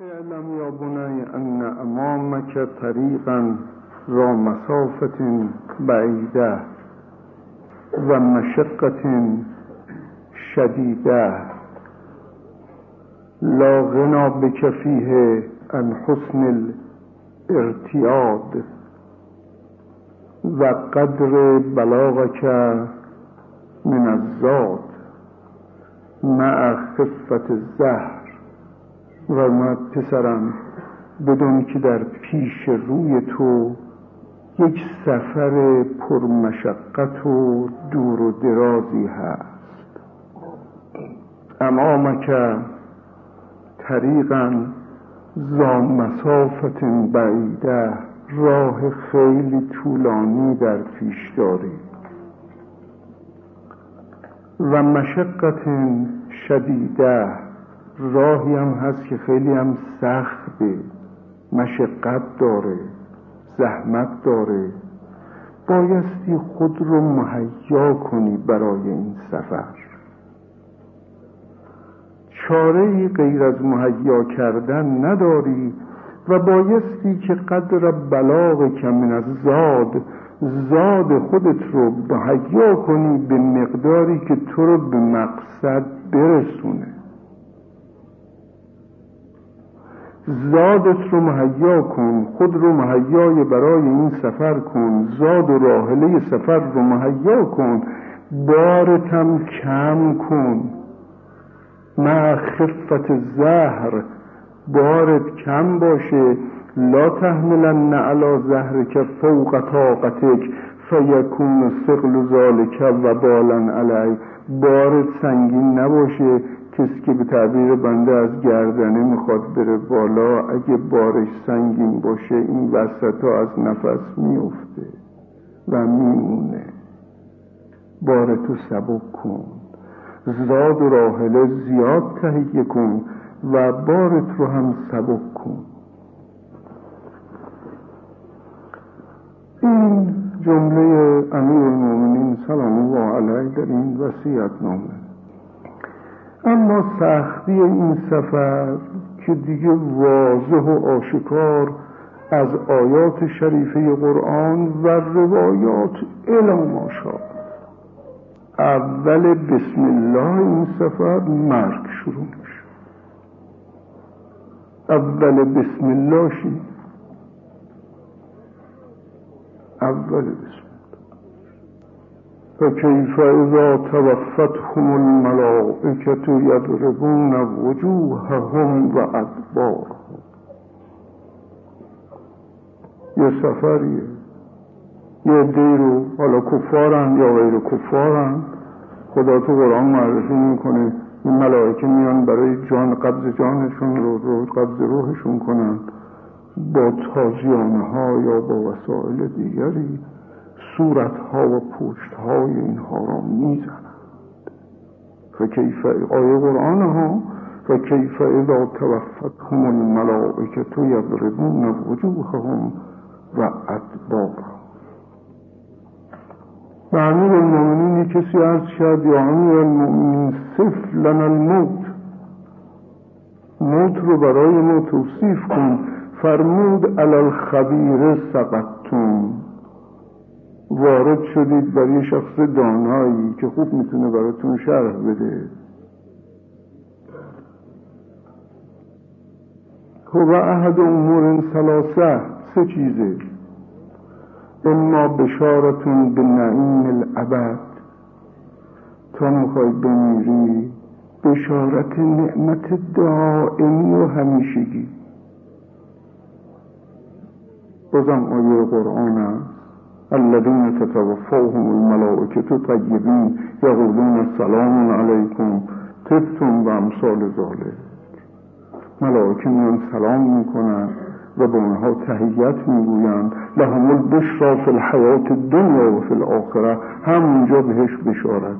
اعلم يا بني أن أمامك طريقا ذا مسافة بعيدة و مشقة شديدة. لا غنى بك فيه عن حسن الارتياد و قدر بلاغك من الزاد مع خفة الزهر. و ما پسرم بدون که در پیش روی تو یک سفر پرمشقت و دور و درازی هست. امامک طریقا زا مسافت بعیده راه خیلی طولانی در پیش داری. و مشقت شدیده راهی هم هست که خیلی هم سخته. مشقت داره زحمت داره. بایستی خود رو مهیا کنی برای این سفر. چاره غیر از مهیا کردن نداری و بایستی که قدر بلاغ کمین از زاد زاد خودت رو مهیا کنی به مقداری که تو رو به مقصد برسونه. زادت رو مهیا کن خود رو مهیای برای این سفر کن زاد و راحله سفر رو مهیا کن بارتم کم کن. مع خفت زهر بارت کم باشه. لا تحملن علی زهرک فوق طاقتک فیکون سقل ذالک و بالن علی. بارت سنگین نباشه. کسی که به تعبیر بنده از گردنه می‌خواد بره بالا اگه بارش سنگین باشه این وسط ها از نفس میفته و میمونه. بارتو سبک کن. زاد و راحله زیاد تهیه کن و بارت رو هم سبک کن. این جمله امیر المومنین سلام الله علیه در این وسیعت نامه اما سختی این سفر که دیگه واضح و آشکار از آیات شریفه قرآن و روایات ماشا اول بسم الله این سفر مرگ شروع میشه. اول بسم الله شید اول بسم فكيف اذا توفتهم الملائكة يضربون وجوههم و ادبارهم. یه سفریه. یه دیرو حالا کفارن یا غیر کفارن. خدا تو قرآن معرفی می‌کنه. این ملائکه میان برای جان قبض جانشون رو رو قبض روحشون کنن. با تازیانه ها یا با وسایل دیگری. صورت ها و پشت های اینها را می‌زنند. فکیف آیه قرآن ها و کیف اذا توفتهم الملائکت یضربون وجوههم و ادبارهم و امیر المؤمنین کسی عرض کرد یا امیر المؤمنین صف لنا الموت. موت رو برای ما توصیف کن. فرمود علی الخبیر سقطتون وارد شدید بر یه شخص دانایی که خوب می‌تونه براتون شرح بده. خب احد امور سلاسه سه چیزه. اما بشارتون به نعیم الابد تا می‌خوای بمیری بشارت نعمت دائمی و همیشگی. بازم آیه قرآن است الذين تتوفوهم الملائكة طيبين يقولون السلام عليكم. تبتم و امثال ذالک ملائکه میان سلام می‌کنن و به اونها تهیت می‌گویند. لهم البشرا فی الحیات الدنیا و فی الاخره همونجا بهش بشارت.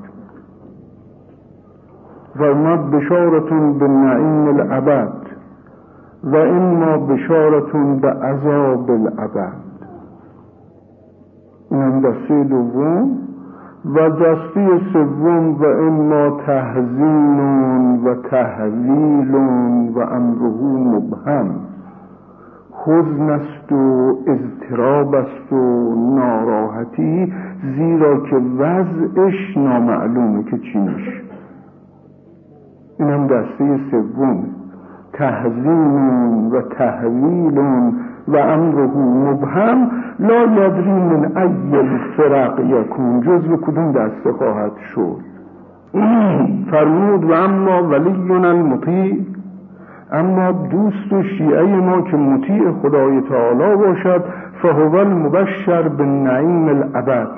فرمد بشارتون به نعیم الابد و اما بشارتون به عذاب الابد اینم دسته دوم و دسته سوم و اما تهزین و تحویل و امره مبهم. حزن است و اضطراب است و ناراحتی زیرا که وضعش نامعلومه که چی میشه. این هم دسته سوم. تهزین و تحویل و امره مبهم لا یدری من ای الفرق یکون جزو کدوم دسته خواهد شد؟ فرمود و اما ولینا المطیع اما دوست و شیعه ما که مطیع خدای تعالی باشد فهو المبشر به نعیم الابد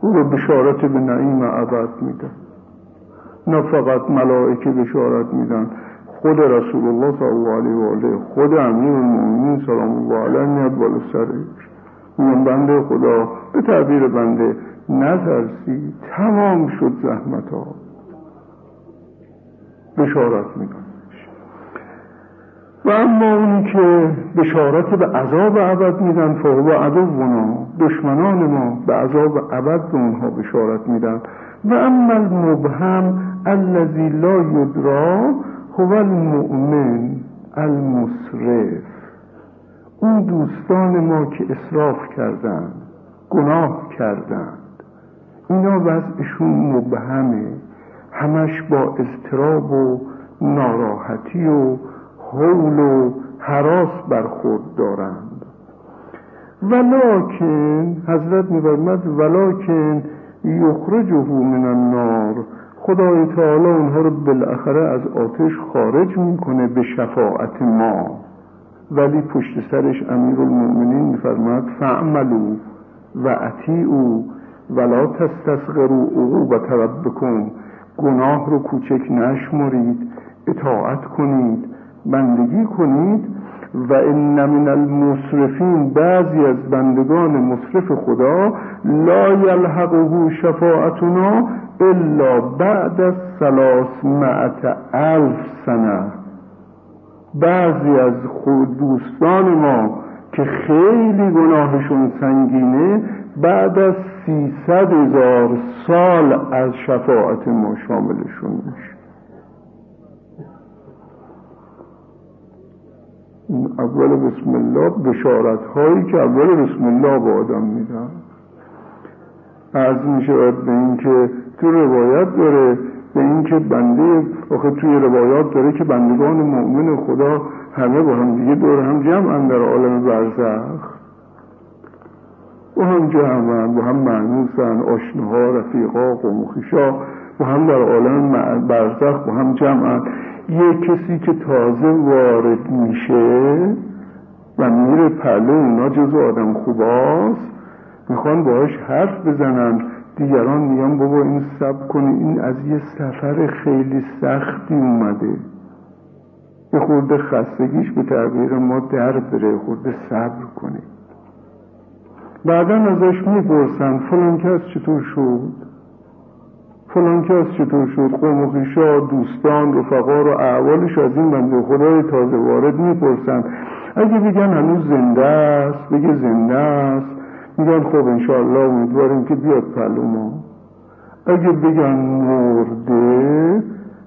او رو بشارت به نعیم ابد میدن نه فقط ملائکه بشارت میدن خود رسول الله صلی الله علیه و آله خود امیر المؤمنین سلام الله علیه میاد بالا سرش میگن بنده خدا به تعبیر بنده نترسی تمام شد زحمت ها بشارت میدن و اما اونی که بشارت به عذاب عبد میدن فهو عدونا دشمنان ما به عذاب عبد به اونها بشارت میدن. و اما المبهم الذی لا یدرا هو المؤمن المصرف اون دوستان ما که اصراف کردند گناه کردند اینا وضعشون مبهمه همش با اضطراب و ناراحتی و حول و حراس برخورد دارند. ولکن حضرت میفرمد ولکن یخرجه من النار خدای تعالی اونها رو بالاخره از آتش خارج می‌کنه به شفاعت ما. ولی پشت سرش امیر المؤمنین میفرماد فعملو و اطیعو ولا تستصغروا عقوبت ربکم. گناه رو کوچک نشمرید اطاعت کنید بندگی کنید و ان من المصرفین بعضی از بندگان مصرف خدا لا یلحقه شفاعتنا الا بعد از ثلاثمائت الف سنه بعضی از خود دوستان ما که خیلی گناهشون سنگینه بعد از سیصد هزار سال از شفاعت ما شاملشون میشه. اول بسم الله بشارت هایی که اول بسم الله به آدم میدن. از می شود به اینکه تو روایت داره به اینکه بنده آخه توی روایات داره که بندگان مؤمن خدا همه با هم دیگه دور هم جمع در عالم برزخ. با هم جمع با هم معنوسن آشناها رفیقا و مخیشا با هم در عالم برزخ با هم جمعن. یه کسی که تازه وارد میشه و میره پلو اونا جز آدم خوباست می‌خوان باهاش حرف بزنن. دیگران میگن بابا این سب کنه این از یه سفر خیلی سختی اومده. یه خورده خستگیش به تغییر ما در بره خورده صبر کنه. بعدا ازش می‌پرسن فلان کس چطور شد؟ فلان کس چطور شد؟ قوم و دوستان رفقا رو اعوالش از این بنده خدای تازه وارد می‌پرسن. اگه بگن هنوز زنده است بگه زنده است. میگن خب انشاءالله امیدواریم که بیاد پلو ما اگه بگن مرده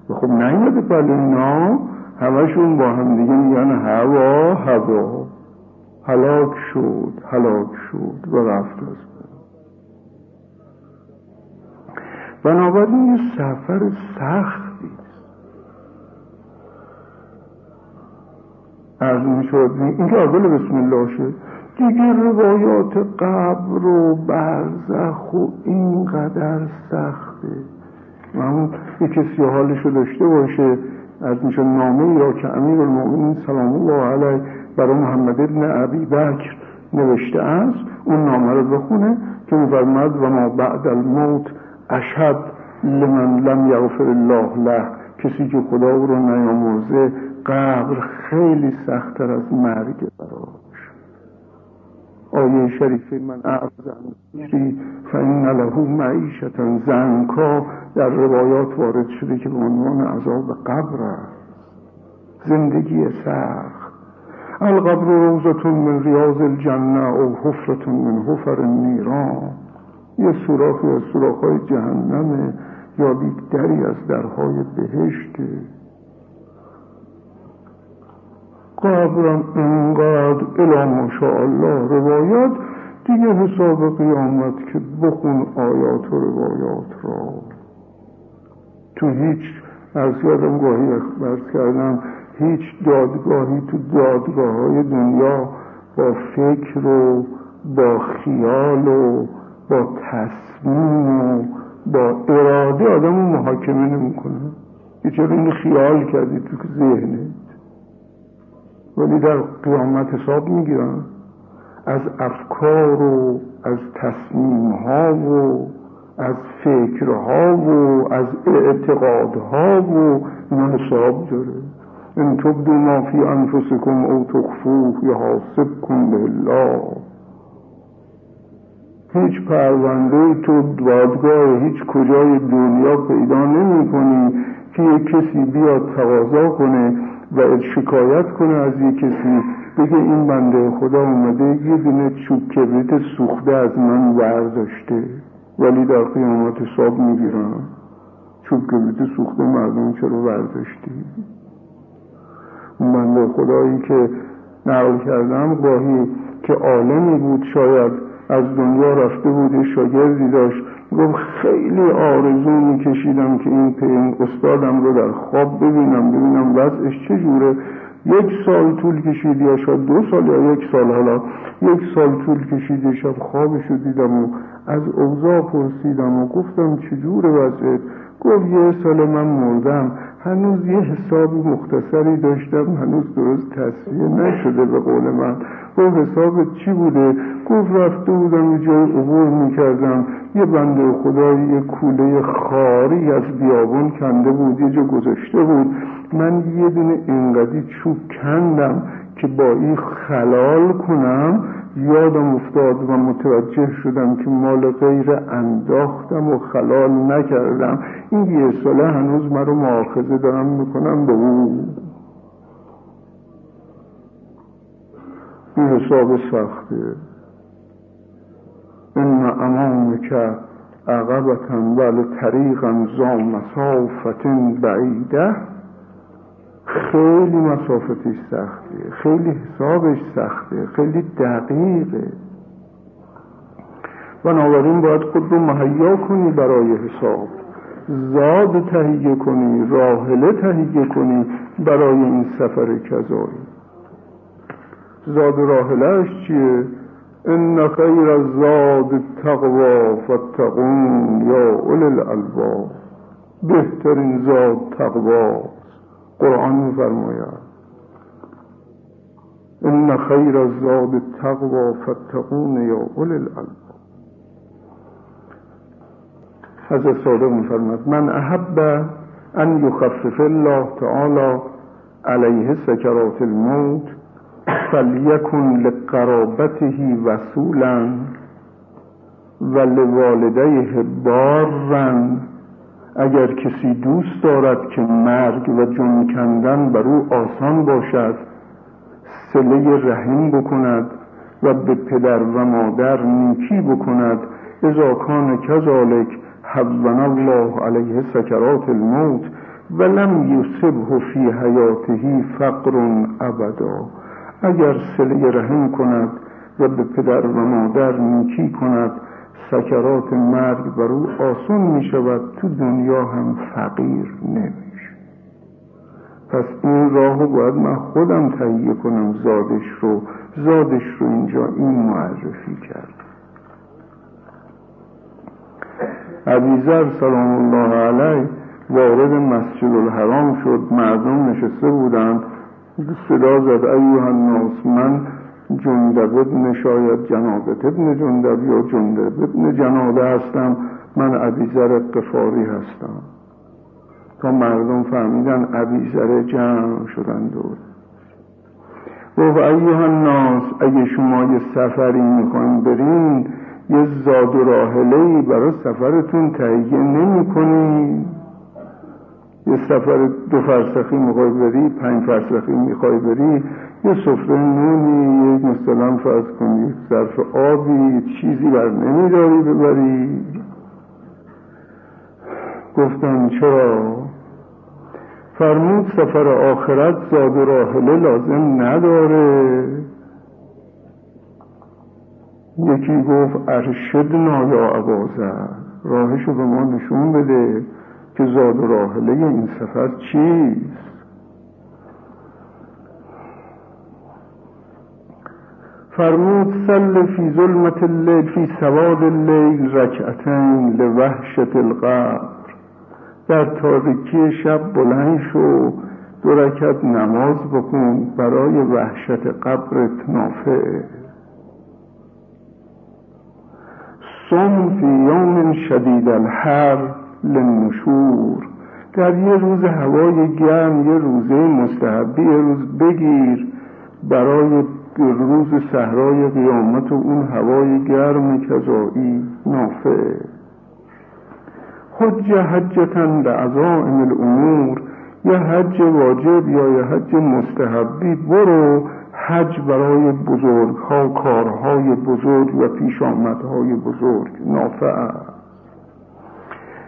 خب نیومده پلو اینا همشون با هم دیگه میگن هوا هوا. هلاک شد هلاک شد و رفت از بنابراین یه سفر سختی از این شد. این که اول بسم الله شد دیگه روایات قبر و برزخ و اینقدر سخته. همون یه کسی حالشو داشته باشه از میشه نامه یا که امیر المؤمنین سلام الله علیه برای محمد ابن عبی بکر نوشته است اون نامه رو بخونه که میفرماد و ما بعد الموت اشهد لمن لم یغفر الله له. کسی که خدا رو نیامرزه قبر خیلی سختتر از مرگ. براش آیه شریفه من اعظم فی فین له معیشتا زنکا در روایات وارد شده که به عنوان عذاب قبر است. زندگی سخت. القبر روزتون من ریاض الجنه او حفرتون من حفر النیران. یه سوراخی از سوراخهای جهنمه یا دری از درهای بهشته قبرم انقدر الا الله روایت دیگه حساب قیامت که بخون آیات و روایات را. تو هیچ از یادم گاهی اخبر کردم هیچ دادگاهی تو دادگاه های دنیا با فکر و با خیال و با تصمیم و با اراده آدم محاکمه نمی‌کنه. یه چرا این خیال کردی تو ذهنت؟ ولی در قیامت حساب می‌گیرن. از افکار و از تصمیم ها و از فکرها و از اعتقادها و اینا حساب داره. ان تبدو ما فی انفسکم او تخفوه یحاسبکم به الله. هیچ پرونده تو دادگاه هیچ کجای دنیا پیدا نمی کنی که یک کسی بیاد تقاضا کنه و شکایت کنه از یک کسی. بگه این بنده خدا اومده یه دونه چوب کبریت سوخته از من ورداشته. ولی در قیامت حساب می‌گیرن چوب کبریت سوخته مردم چرا ورداشتی؟ اون بنده خدایی که نقل کردم گاهی که عالمی بود شاید از دنیا رفته بود شاگردی داشت گفت خیلی آرزو میکشیدم که این پین استادم رو در خواب ببینم ببینم وضعش چجوره یک سال طول کشید یا شاید دو سال یا یک سال حالا یک سال طول کشید شب خوابش رو دیدم و از اوضاع پرسیدم و گفتم چجور وضعت. گفت یه سال من مردم. هنوز یه حساب مختصری داشتم هنوز درست تصویه نشده به قول من. گفت حساب چی بوده؟ گفت رفته بودم یه جای عبور می‌کردم. یه بنده خدایی یه کوله خاری از بیابون کنده بود یه جا گذاشته بود. من یه دونه انقدی چوب کندم که با این خلال کنم یادم افتاد و متوجه شدم که مال غیر انداختم و خلال نکردم. این یه ساله هنوز من رو معاخذه دارم می‌کنم به او. این حساب سخته. ان امامک عقبتا ول طریقا زا مسافت بعیده. خیلی مسافتش سخته. خیلی حسابش سخته. خیلی دقیقه. بنابراین باید خود رو مهیا کنی برای حساب. زاد تهیه کنی راهله تهیه کنی برای این سفر کذایی. زاد راهلهش چیه؟ ان خیر الزاد تقوا فتقون یا اول الالباب بهترین زاد تقوا. قرآن میفرماید. ان خیر الزاد تقوا فتقون یا اول الالباب. حضرت صادق میفرماید من احب ان یخفف الله تعالی علیه سکرات الموت فلیکن لقرابته وصولا و لوالدیه بارا اگر کسی دوست دارد که مرگ و جون کندن بر او آسان باشد سله رحم بکند و به پدر و مادر نیکی بکند. اذا کان کذالک حون الله علیه سکرات الموت ولم یصبه فی حیاته فقر ابدا. اگر سله رحم کند و به پدر و مادر نیکی کند سکرات مرگ بر او آسان می شود تو دنیا هم فقیر نمیشه پس این راه باید من خودم تهیه کنم زادش رو. زادش رو اینجا این معرفی کرد. عبیزر سلام الله علیه وارد مسجد الحرام شد. مردم نشسته بودند. صدا زد ایوه الناس من جندب ابن شاید جنابت ابن جندب یا جندب ابن جنابه هستم من عبیزر قفاری هستم. تا مردم فهمیدن عبیزر جمع شدن دور. گفت ایوه الناس اگه شما یه سفری می‌خواین برین یه زاد و راهله برای سفرتون تهیه نمی یه سفر دو فرسخی می‌خوای بری پنج فرسخی می‌خوای بری یه سفره نونی یک مثلا فرض کنی ظرف آبی چیزی بر نمیداری ببری. گفتم چرا؟ فرمود سفر آخرت زاد و راحله لازم نداره. یکی گفت ارشدنا یا عبازه راهشو به ما نشون بده که زاد و راحله این سفر چیست. فرمود سل فی ظلمت اللیل فی سواد اللیل رکعتین لوحشت القبر در تاریکی شب بلند شو دو رکعت نماز بکن برای وحشت قبرت نافع. سم فی یوم شدید الحر للنشور. در یه روز هوای گرم یه روزه مستحبی یه روز بگیر برای روز صحرای قیامت و اون هوای گرم کذایی نافع. حج حجتن به عظائم الامور. یا حج واجب یا یا حج مستحبی برو حج برای بزرگ ها کارهای بزرگ و پیش آمدهای بزرگ. نافع.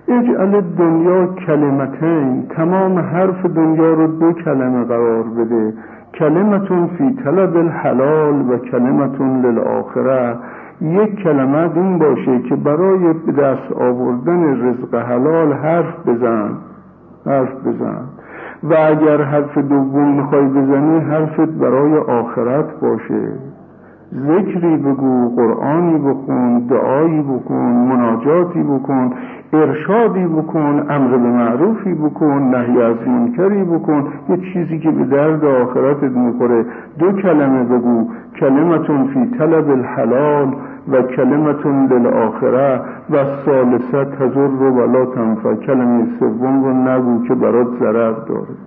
اجعل دنیا کلمتین. تمام حرف دنیا رو دو کلمه قرار بده. کلمتون فی طلب الحلال و کلمتون للآخره یک کلمه این باشه که برای به دست آوردن رزق حلال حرف بزن. حرف بزن. و اگر حرف دوم می‌خوای بزنی حرفت برای آخرت باشه. ذکری بگو قرآنی بکن دعایی بکن مناجاتی بکن ارشادی بکن امر به معروفی بکن نهی از منکری بکن. یه چیزی که به درد آخرتت می‌خوره. دو کلمه بگو. کلمتون فی طلب الحلال و کلمتون للآخره و سالسه تزر رو ولا تنفع. کلمه سوم رو نگو که برات ضرر داره.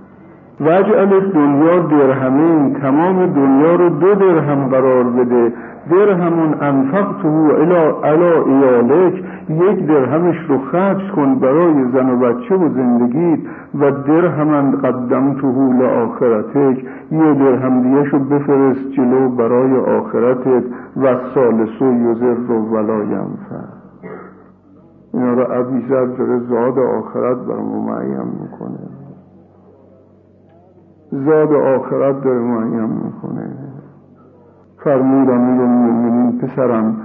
وجعل دنیا درهمین تمام دنیا رو دو درهم قرار بده. درهمون انفقته الا الا ایالک یک درهمش رو خرج کن برای زن و بچه و زندگی و درهمن قدمته لآخرتک. یه درهم دیگه بفرست جلو برای آخرتت و سالسو یوزر رو ولا ینفع. اینا رو عبیزر داره زاد آخرت برمو معیم می‌کنه. زاد آخرت داره معیم می‌کنه. فرمود امیر المؤمنین پسرم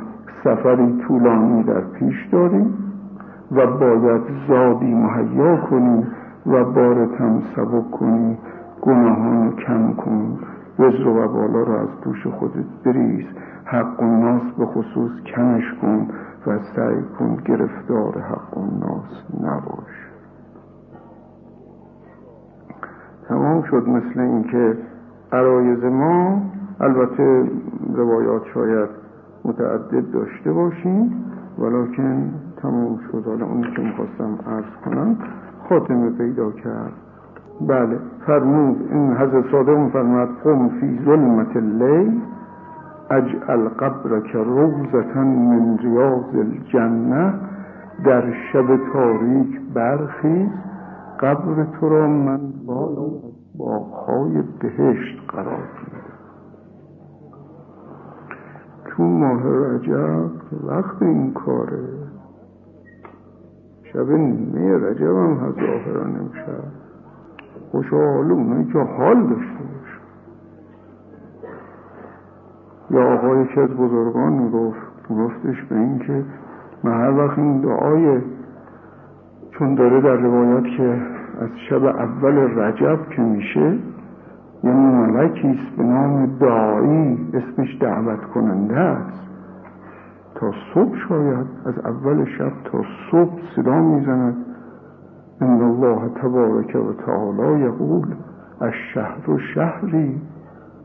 سفری طولانی در پیش داریم و باید زادی مهیا کنی و بارتم سبک کنی گناهان کم کن. وزر و بالا رو از دوش خودت بریز. حق و ناس به خصوص کمش کن و سعی کن گرفتار حق و ناس نباش. تمام شد مثل اینکه عرایز ما البته روایات شاید متعدد داشته باشیم ولیکن تمام شد. حالا اونی که می‌خواستم عرض کنم خاتمه پیدا کرد. بله فرمود این حضرت صادق فرمود قم فی ظلمت اللیل اجعل قبرک روزتا من ریاض الجنه در شب تاریک برخیز. قبر تو را من بالا باغهای بهشت قرار میدم تو ماه رجب وقت این کاره. شب نیمه رجب هم هست آخرا نمیشه خوشحال اونایی که حال داشته باشه. یا آقای که از بزرگان می‌گفت گفتش به این که من هر وقت این دعای چون داره در روایات که از شب اول رجب که میشه یعنی ملکیست به نام دعایی اسمش دعوت کننده است. تا صبح شاید از اول شب تا صبح صدا می‌زند. ان الله تبارک و تعالی یقول الشهر شهری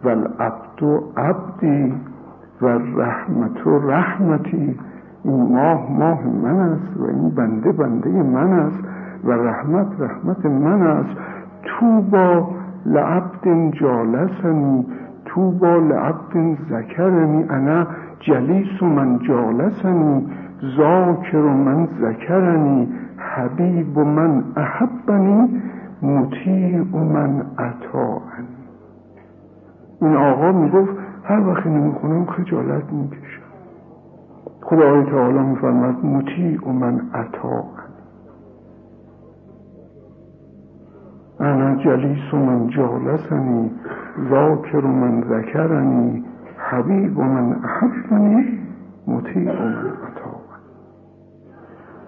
و العبد عبدی و رحمت و رحمتی. این ماه ماه من است و این بنده بنده من است و رحمت رحمت من است. تو با لعبد جالسنی تو با لعبد ذکرنی. انا جلیس من جالسنی ذاکر من ذکرنی حبیب من احبنی مطیع من عطاعن این آقا می‌گفت هر وقت نمی‌خونم خجالت می‌کشم خدای تعالی میفرمد مطیع من عطاعن انا جلیس من جالسنی ذاکر من ذکرنی حبیب من احبنی مطیع من عطا.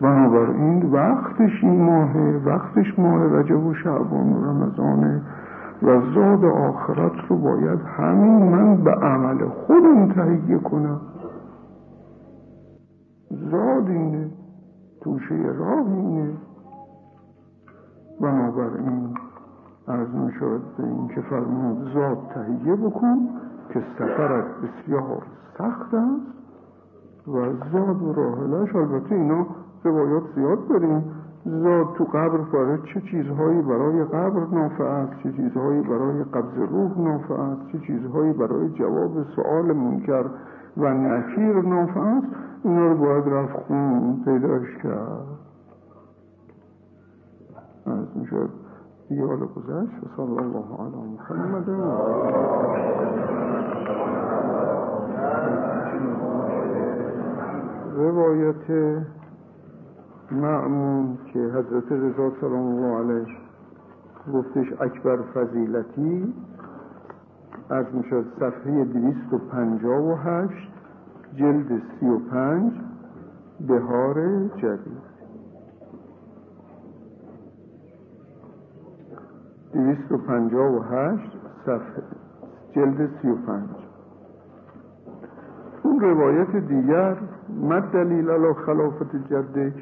بنابراین وقتش این ماهه وقتش ماه رجب و شعبان و رمضانه و زاد آخرت رو باید همین من به عمل خودم تهیه کنم. زاد اینه توشه راه اینه بنابراین از می‌شود به این که فرمود زاد تهیه بکن که سفرت بسیار سخت است و زاد و راهلش البته اینا روایات زیاد داریم. زاد تو قبر فاره چه چیزهایی برای قبر نافع است؟ چه چیزهایی برای قبض روح نافع است؟ چه چیزهایی برای جواب سؤال منکر و نکیر نافع است؟ اونا رو باید رفت خون پیداش کرد. از می‌شد دیگه حالا گذشت. و صلی الله علیه محمد. روایت معمون که حضرت رضا سلام الله علیه گفتش اکبر فضیلتی از می‌شد صفحه 258 جلد سی و پنج بهار جدید. دویست و پنجاه و هشت صفحه. جلد سی و پنج. اون روایت دیگر مد دلیل علا خلافت جدک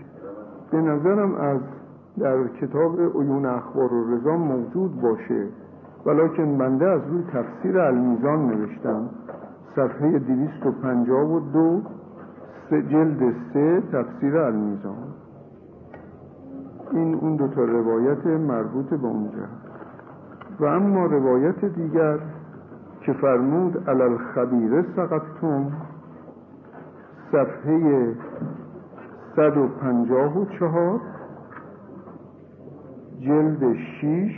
به نظرم از در کتاب عیون اخبار و رضا موجود باشه ولیکن بنده از روی تفسیر المیزان نوشتم. صفحه دویست و پنجاه و دو جلد سه تفسیر المیزان این اون دوتا روایت مربوط به اونجا و اما روایت دیگر که فرمود علال خبیره سقطتون صفحه صد و پنجاه و چهار جلد شیش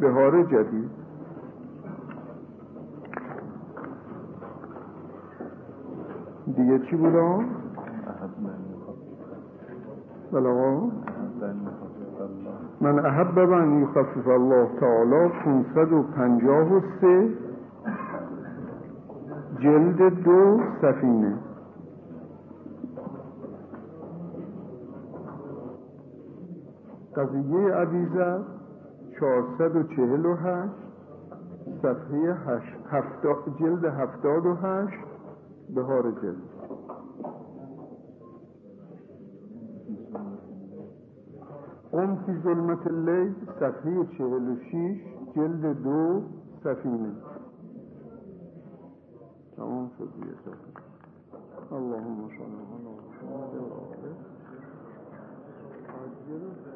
بهار جدید. دیگه چی بودا؟ بلا من احب من یخفف الله. تعالی 553 جلد دو سفینه. قضیه عبیزه 448 صفحه جلد 78 بهار جل اون فی ظلمت اللیل صفحه 46 جلد دو سفینه تمام شد دیگه. اللهم صل علی محمد. و